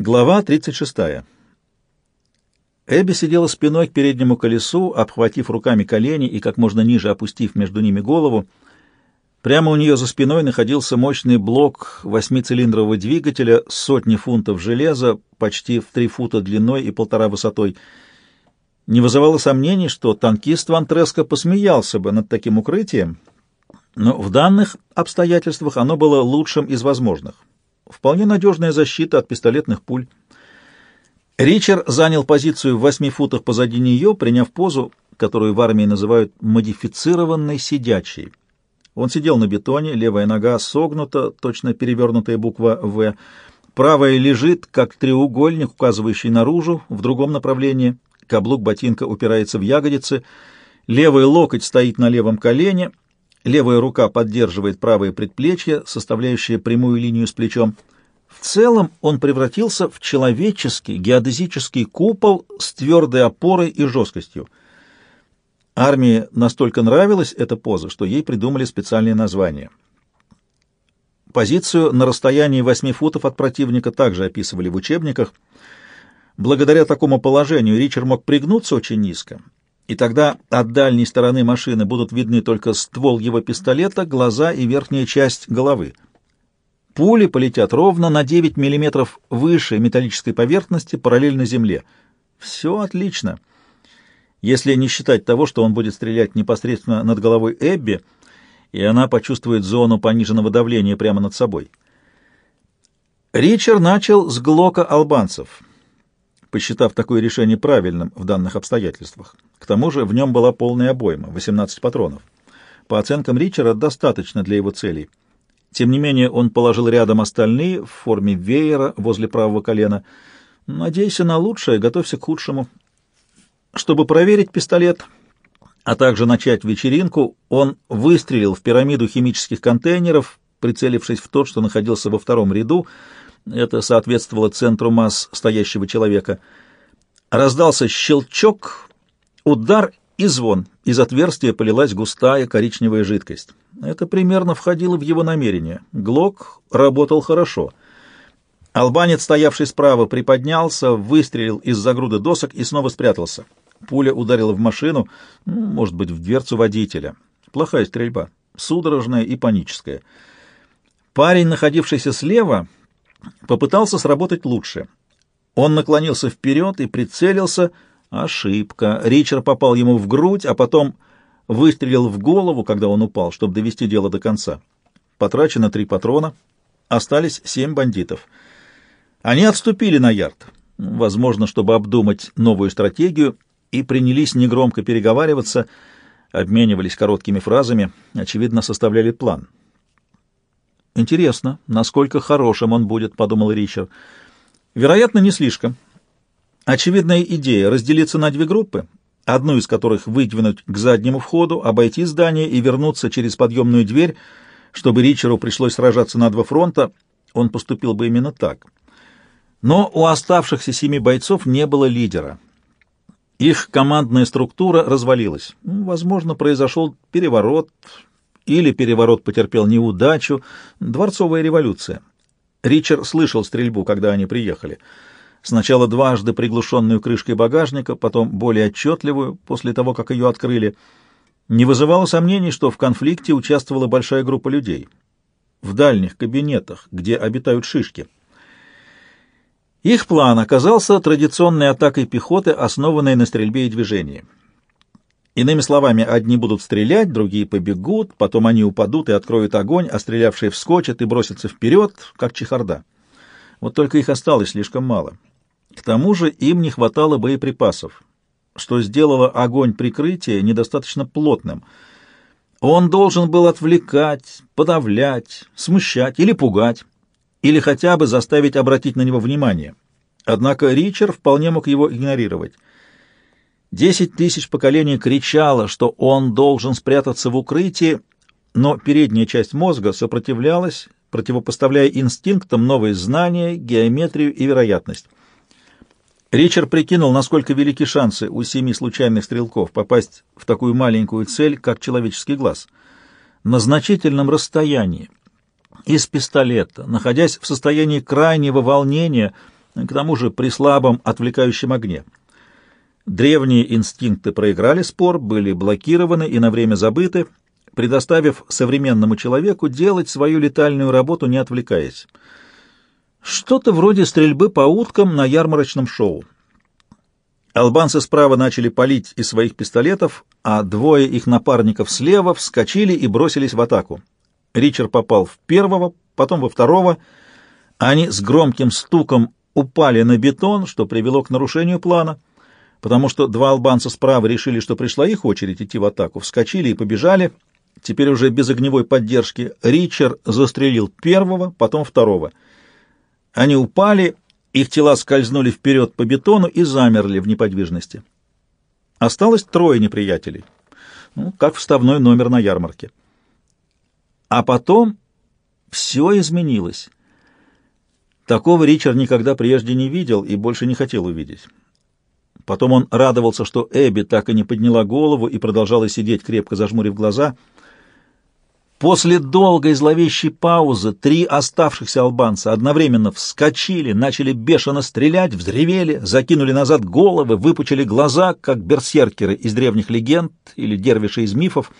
Глава 36. Эбби сидела спиной к переднему колесу, обхватив руками колени и как можно ниже опустив между ними голову. Прямо у нее за спиной находился мощный блок восьмицилиндрового двигателя, сотни фунтов железа, почти в три фута длиной и полтора высотой. Не вызывало сомнений, что танкист Ван Треско посмеялся бы над таким укрытием, но в данных обстоятельствах оно было лучшим из возможных. Вполне надежная защита от пистолетных пуль. Ричард занял позицию в восьми футах позади нее, приняв позу, которую в армии называют модифицированной сидячей. Он сидел на бетоне, левая нога согнута, точно перевернутая буква «В», правая лежит, как треугольник, указывающий наружу, в другом направлении, каблук ботинка упирается в ягодицы, левый локоть стоит на левом колене, Левая рука поддерживает правое предплечье, составляющее прямую линию с плечом. В целом он превратился в человеческий геодезический купол с твердой опорой и жесткостью. Армии настолько нравилась эта поза, что ей придумали специальное название. Позицию на расстоянии 8 футов от противника также описывали в учебниках. Благодаря такому положению Ричард мог пригнуться очень низко и тогда от дальней стороны машины будут видны только ствол его пистолета, глаза и верхняя часть головы. Пули полетят ровно на 9 мм выше металлической поверхности, параллельно земле. Все отлично. Если не считать того, что он будет стрелять непосредственно над головой Эбби, и она почувствует зону пониженного давления прямо над собой. Ричард начал с глока албанцев посчитав такое решение правильным в данных обстоятельствах. К тому же в нем была полная обойма, 18 патронов. По оценкам Ричера, достаточно для его целей. Тем не менее, он положил рядом остальные в форме веера возле правого колена. «Надейся на лучшее, готовься к худшему». Чтобы проверить пистолет, а также начать вечеринку, он выстрелил в пирамиду химических контейнеров, прицелившись в тот, что находился во втором ряду, это соответствовало центру масс стоящего человека. Раздался щелчок, удар и звон. Из отверстия полилась густая коричневая жидкость. Это примерно входило в его намерение. Глок работал хорошо. Албанец, стоявший справа, приподнялся, выстрелил из-за груды досок и снова спрятался. Пуля ударила в машину, ну, может быть, в дверцу водителя. Плохая стрельба, судорожная и паническая. Парень, находившийся слева, попытался сработать лучше. Он наклонился вперед и прицелился. Ошибка. Ричард попал ему в грудь, а потом выстрелил в голову, когда он упал, чтобы довести дело до конца. Потрачено три патрона. Остались семь бандитов. Они отступили на ярд, возможно, чтобы обдумать новую стратегию, и принялись негромко переговариваться, обменивались короткими фразами, очевидно, составляли план. Интересно, насколько хорошим он будет, подумал Ричард. Вероятно, не слишком. Очевидная идея разделиться на две группы, одну из которых выдвинуть к заднему входу, обойти здание и вернуться через подъемную дверь, чтобы Ричару пришлось сражаться на два фронта, он поступил бы именно так. Но у оставшихся семи бойцов не было лидера. Их командная структура развалилась. Возможно, произошел переворот, или переворот потерпел неудачу, дворцовая революция. Ричард слышал стрельбу, когда они приехали. Сначала дважды приглушенную крышкой багажника, потом более отчетливую, после того, как ее открыли. Не вызывало сомнений, что в конфликте участвовала большая группа людей. В дальних кабинетах, где обитают шишки. Их план оказался традиционной атакой пехоты, основанной на стрельбе и движении. Иными словами, одни будут стрелять, другие побегут, потом они упадут и откроют огонь, а стрелявшие вскочат и бросятся вперед, как чехарда. Вот только их осталось слишком мало. К тому же им не хватало боеприпасов, что сделало огонь прикрытия недостаточно плотным. Он должен был отвлекать, подавлять, смущать или пугать, или хотя бы заставить обратить на него внимание. Однако Ричард вполне мог его игнорировать. Десять тысяч поколений кричало, что он должен спрятаться в укрытии, но передняя часть мозга сопротивлялась, противопоставляя инстинктам новые знания, геометрию и вероятность. Ричард прикинул, насколько велики шансы у семи случайных стрелков попасть в такую маленькую цель, как человеческий глаз. На значительном расстоянии, из пистолета, находясь в состоянии крайнего волнения, к тому же при слабом отвлекающем огне. Древние инстинкты проиграли спор, были блокированы и на время забыты, предоставив современному человеку делать свою летальную работу, не отвлекаясь. Что-то вроде стрельбы по уткам на ярмарочном шоу. Албанцы справа начали палить из своих пистолетов, а двое их напарников слева вскочили и бросились в атаку. Ричард попал в первого, потом во второго. Они с громким стуком упали на бетон, что привело к нарушению плана, потому что два албанца справа решили, что пришла их очередь идти в атаку, вскочили и побежали. Теперь уже без огневой поддержки Ричард застрелил первого, потом второго. Они упали их тела скользнули вперед по бетону и замерли в неподвижности. Осталось трое неприятелей, ну, как вставной номер на ярмарке. А потом все изменилось. Такого Ричард никогда прежде не видел и больше не хотел увидеть. Потом он радовался, что Эбби так и не подняла голову и продолжала сидеть, крепко зажмурив глаза — После долгой зловещей паузы три оставшихся албанца одновременно вскочили, начали бешено стрелять, взревели, закинули назад головы, выпучили глаза, как берсеркеры из древних легенд или дервиши из мифов.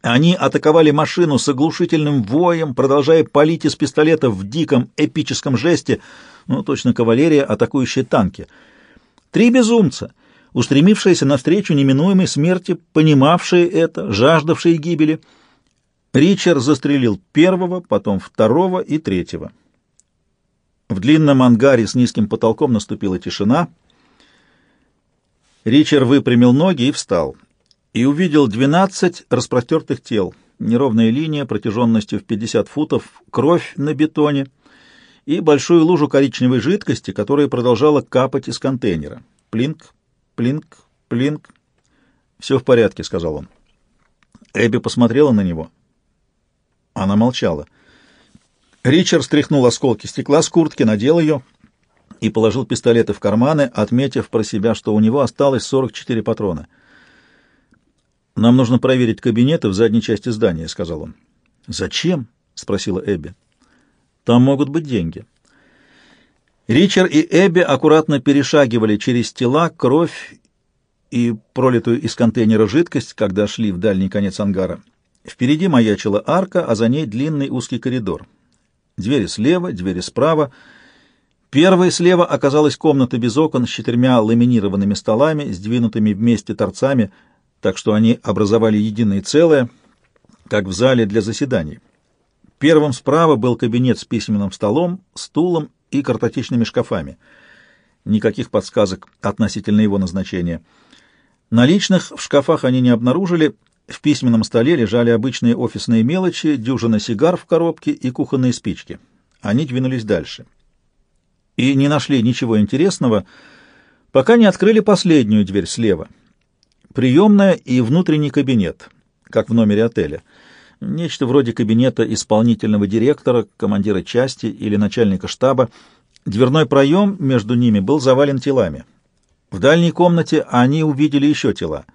Они атаковали машину с оглушительным воем, продолжая палить из пистолета в диком эпическом жесте, ну, точно кавалерия, атакующая танки. Три безумца, устремившиеся навстречу неминуемой смерти, понимавшие это, жаждавшие гибели — Ричард застрелил первого, потом второго и третьего. В длинном ангаре с низким потолком наступила тишина. Ричард выпрямил ноги и встал. И увидел двенадцать распростертых тел. Неровная линия протяженностью в 50 футов, кровь на бетоне и большую лужу коричневой жидкости, которая продолжала капать из контейнера. Плинк, плинк, плинк. «Все в порядке», — сказал он. Эбби посмотрела на него. Она молчала. Ричард стряхнул осколки стекла с куртки, надел ее и положил пистолеты в карманы, отметив про себя, что у него осталось 44 патрона. «Нам нужно проверить кабинеты в задней части здания», — сказал он. «Зачем?» — спросила Эбби. «Там могут быть деньги». Ричард и Эбби аккуратно перешагивали через тела, кровь и пролитую из контейнера жидкость, когда шли в дальний конец ангара. Впереди маячила арка, а за ней длинный узкий коридор. Двери слева, двери справа. Первой слева оказалась комната без окон с четырьмя ламинированными столами, сдвинутыми вместе торцами, так что они образовали единое целое, как в зале для заседаний. Первым справа был кабинет с письменным столом, стулом и картотечными шкафами. Никаких подсказок относительно его назначения. Наличных в шкафах они не обнаружили, в письменном столе лежали обычные офисные мелочи, дюжина сигар в коробке и кухонные спички. Они двинулись дальше. И не нашли ничего интересного, пока не открыли последнюю дверь слева. Приемная и внутренний кабинет, как в номере отеля. Нечто вроде кабинета исполнительного директора, командира части или начальника штаба. Дверной проем между ними был завален телами. В дальней комнате они увидели еще тела —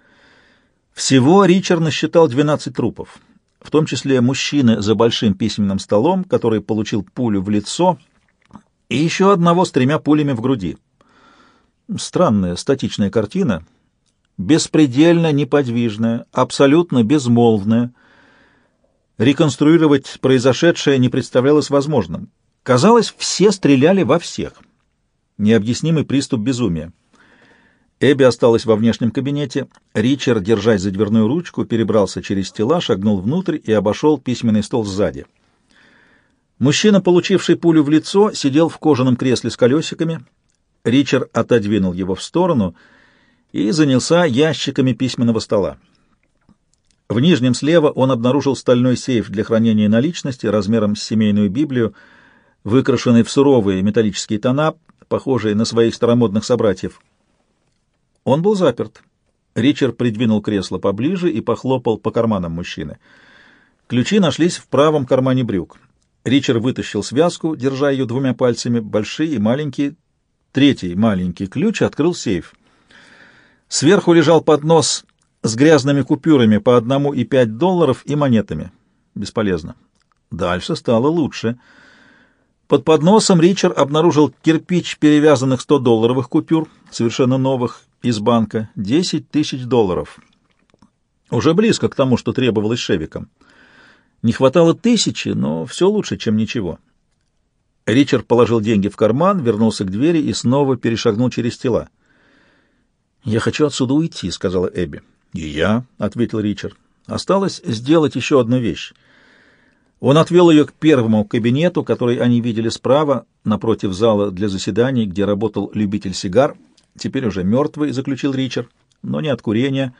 всего Ричард насчитал 12 трупов, в том числе мужчины за большим письменным столом, который получил пулю в лицо, и еще одного с тремя пулями в груди. Странная статичная картина, беспредельно неподвижная, абсолютно безмолвная. Реконструировать произошедшее не представлялось возможным. Казалось, все стреляли во всех. Необъяснимый приступ безумия. Эбби осталась во внешнем кабинете. Ричард, держась за дверную ручку, перебрался через тела, шагнул внутрь и обошел письменный стол сзади. Мужчина, получивший пулю в лицо, сидел в кожаном кресле с колесиками. Ричард отодвинул его в сторону и занялся ящиками письменного стола. В нижнем слева он обнаружил стальной сейф для хранения наличности размером с семейную Библию, выкрашенный в суровые металлические тона, похожие на своих старомодных собратьев. Он был заперт. Ричард придвинул кресло поближе и похлопал по карманам мужчины. Ключи нашлись в правом кармане брюк. Ричард вытащил связку, держа ее двумя пальцами, большие и маленькие. Третий маленький ключ открыл сейф. Сверху лежал поднос с грязными купюрами по одному и пять долларов и монетами. Бесполезно. Дальше стало лучше. Под подносом Ричард обнаружил кирпич перевязанных 100-долларовых купюр, совершенно новых, из банка, 10 тысяч долларов. Уже близко к тому, что требовалось Шевиком. Не хватало тысячи, но все лучше, чем ничего. Ричард положил деньги в карман, вернулся к двери и снова перешагнул через тела. «Я хочу отсюда уйти», — сказала Эбби. «И я», — ответил Ричард. «Осталось сделать еще одну вещь». Он отвел ее к первому кабинету, который они видели справа, напротив зала для заседаний, где работал любитель сигар, теперь уже мертвый, заключил Ричард, но не от курения.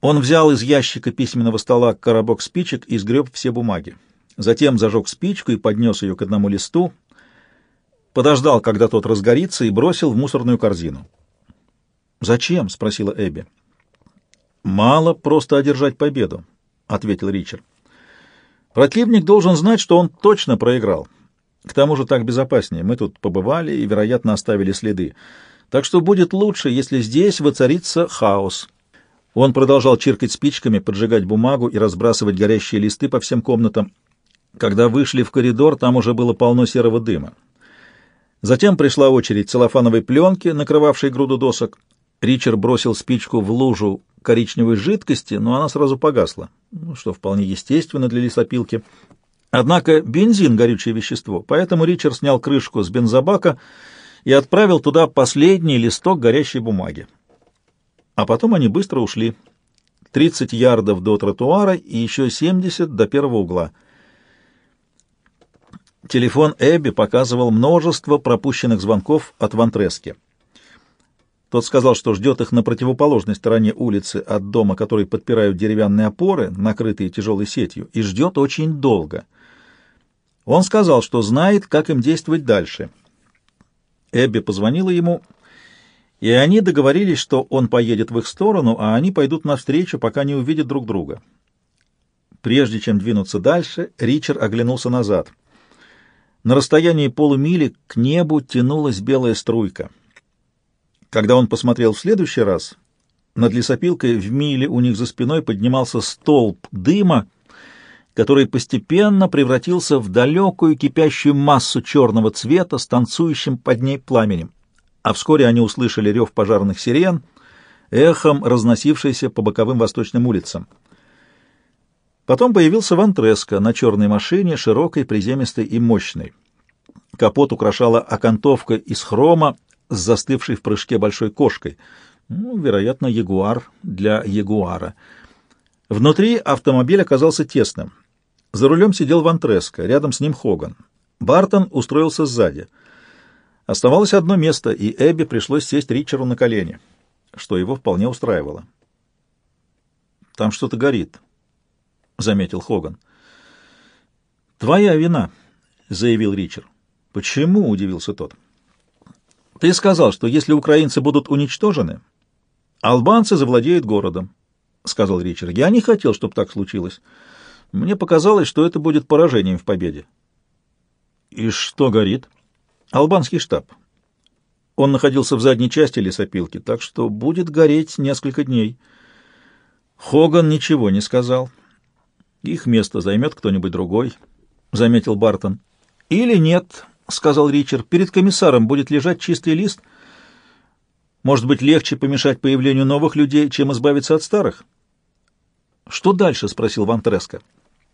Он взял из ящика письменного стола коробок спичек и сгреб все бумаги. Затем зажег спичку и поднес ее к одному листу, подождал, когда тот разгорится, и бросил в мусорную корзину. «Зачем?» — спросила Эбби. «Мало просто одержать победу», — ответил Ричард. Противник должен знать, что он точно проиграл. К тому же так безопаснее. Мы тут побывали и, вероятно, оставили следы. Так что будет лучше, если здесь воцарится хаос. Он продолжал чиркать спичками, поджигать бумагу и разбрасывать горящие листы по всем комнатам. Когда вышли в коридор, там уже было полно серого дыма. Затем пришла очередь целлофановой пленки, накрывавшей груду досок. Ричард бросил спичку в лужу коричневой жидкости, но она сразу погасла, что вполне естественно для лесопилки. Однако бензин — горючее вещество, поэтому Ричард снял крышку с бензобака и отправил туда последний листок горящей бумаги. А потом они быстро ушли. 30 ярдов до тротуара и еще 70 до первого угла. Телефон Эбби показывал множество пропущенных звонков от Вантрески. Тот сказал, что ждет их на противоположной стороне улицы от дома, который подпирают деревянные опоры, накрытые тяжелой сетью, и ждет очень долго. Он сказал, что знает, как им действовать дальше. Эбби позвонила ему, и они договорились, что он поедет в их сторону, а они пойдут навстречу, пока не увидят друг друга. Прежде чем двинуться дальше, Ричард оглянулся назад. На расстоянии полумили к небу тянулась белая струйка — когда он посмотрел в следующий раз, над лесопилкой в миле у них за спиной поднимался столб дыма, который постепенно превратился в далекую кипящую массу черного цвета с танцующим под ней пламенем. А вскоре они услышали рев пожарных сирен, эхом разносившийся по боковым восточным улицам. Потом появился Вантреско на черной машине, широкой, приземистой и мощной. Капот украшала окантовка из хрома с застывшей в прыжке большой кошкой. Ну, вероятно, ягуар для ягуара. Внутри автомобиль оказался тесным. За рулем сидел Вантреско, рядом с ним Хоган. Бартон устроился сзади. Оставалось одно место, и Эбби пришлось сесть Ричеру на колени, что его вполне устраивало. «Там что-то горит», — заметил Хоган. «Твоя вина», — заявил Ричард. «Почему?» — удивился тот. Ты сказал, что если украинцы будут уничтожены, албанцы завладеют городом, — сказал Ричард. Я не хотел, чтобы так случилось. Мне показалось, что это будет поражением в победе. И что горит? Албанский штаб. Он находился в задней части лесопилки, так что будет гореть несколько дней. Хоган ничего не сказал. Их место займет кто-нибудь другой, — заметил Бартон. Или нет, — сказал Ричард, — перед комиссаром будет лежать чистый лист. Может быть, легче помешать появлению новых людей, чем избавиться от старых? — Что дальше? — спросил Ван Треско.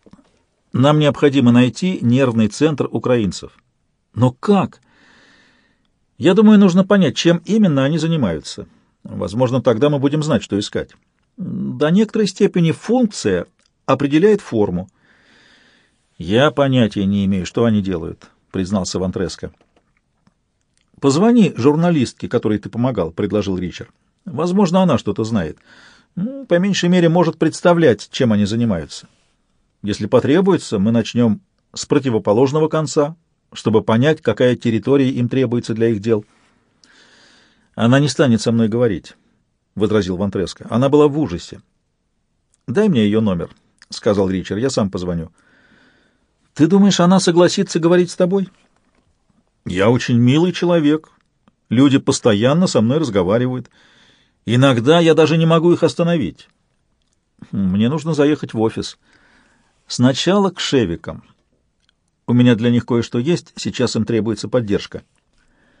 — Нам необходимо найти нервный центр украинцев. — Но как? — Я думаю, нужно понять, чем именно они занимаются. Возможно, тогда мы будем знать, что искать. До некоторой степени функция определяет форму. Я понятия не имею, что они делают. — признался Вантреско. «Позвони журналистке, которой ты помогал», — предложил Ричард. «Возможно, она что-то знает. Ну, по меньшей мере, может представлять, чем они занимаются. Если потребуется, мы начнем с противоположного конца, чтобы понять, какая территория им требуется для их дел». «Она не станет со мной говорить», — возразил Вантреско. «Она была в ужасе». «Дай мне ее номер», — сказал Ричард. «Я сам позвоню». Ты думаешь, она согласится говорить с тобой? Я очень милый человек. Люди постоянно со мной разговаривают. Иногда я даже не могу их остановить. Мне нужно заехать в офис. Сначала к Шевикам. У меня для них кое-что есть, сейчас им требуется поддержка.